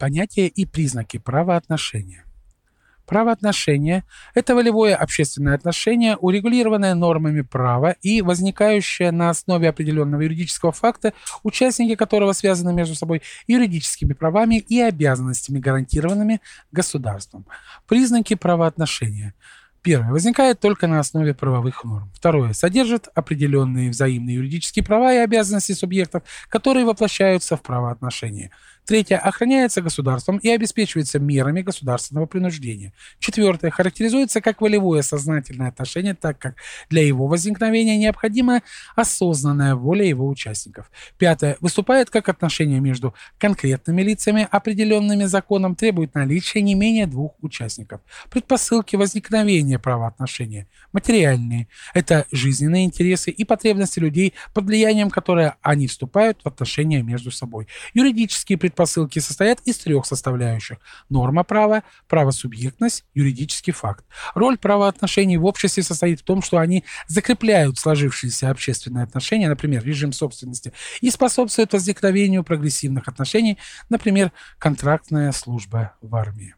Понятие и признаки правоотношения. Правоотношение – это волевое общественное отношение, урегулированное нормами права и возникающее на основе определенного юридического факта, участники которого связаны между собой юридическими правами и обязанностями, гарантированными государством. Признаки правоотношения – Первое. Возникает только на основе правовых норм. Второе. Содержит определенные взаимные юридические права и обязанности субъектов, которые воплощаются в правоотношения. Третье. Охраняется государством и обеспечивается мерами государственного принуждения. Четвертое. Характеризуется как волевое сознательное отношение, так как для его возникновения необходима осознанная воля его участников. Пятое. Выступает как отношение между конкретными лицами, определенными законом, требует наличия не менее двух участников. Предпосылки возникновения правоотношения. Материальные. Это жизненные интересы и потребности людей, под влиянием которых они вступают в отношения между собой. Юридические предпосылки предпосылки состоят из трех составляющих. Норма права, правосубъектность, юридический факт. Роль правоотношений в обществе состоит в том, что они закрепляют сложившиеся общественные отношения, например, режим собственности, и способствуют возникновению прогрессивных отношений, например, контрактная служба в армии.